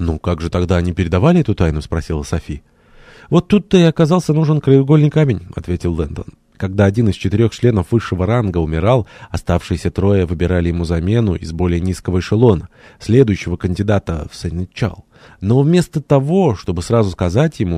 «Ну, как же тогда они передавали эту тайну?» — спросила Софи. «Вот тут-то и оказался нужен краеугольный камень», — ответил Лэндон. Когда один из четырех членов высшего ранга умирал, оставшиеся трое выбирали ему замену из более низкого эшелона, следующего кандидата в Сенечал. Но вместо того, чтобы сразу сказать ему,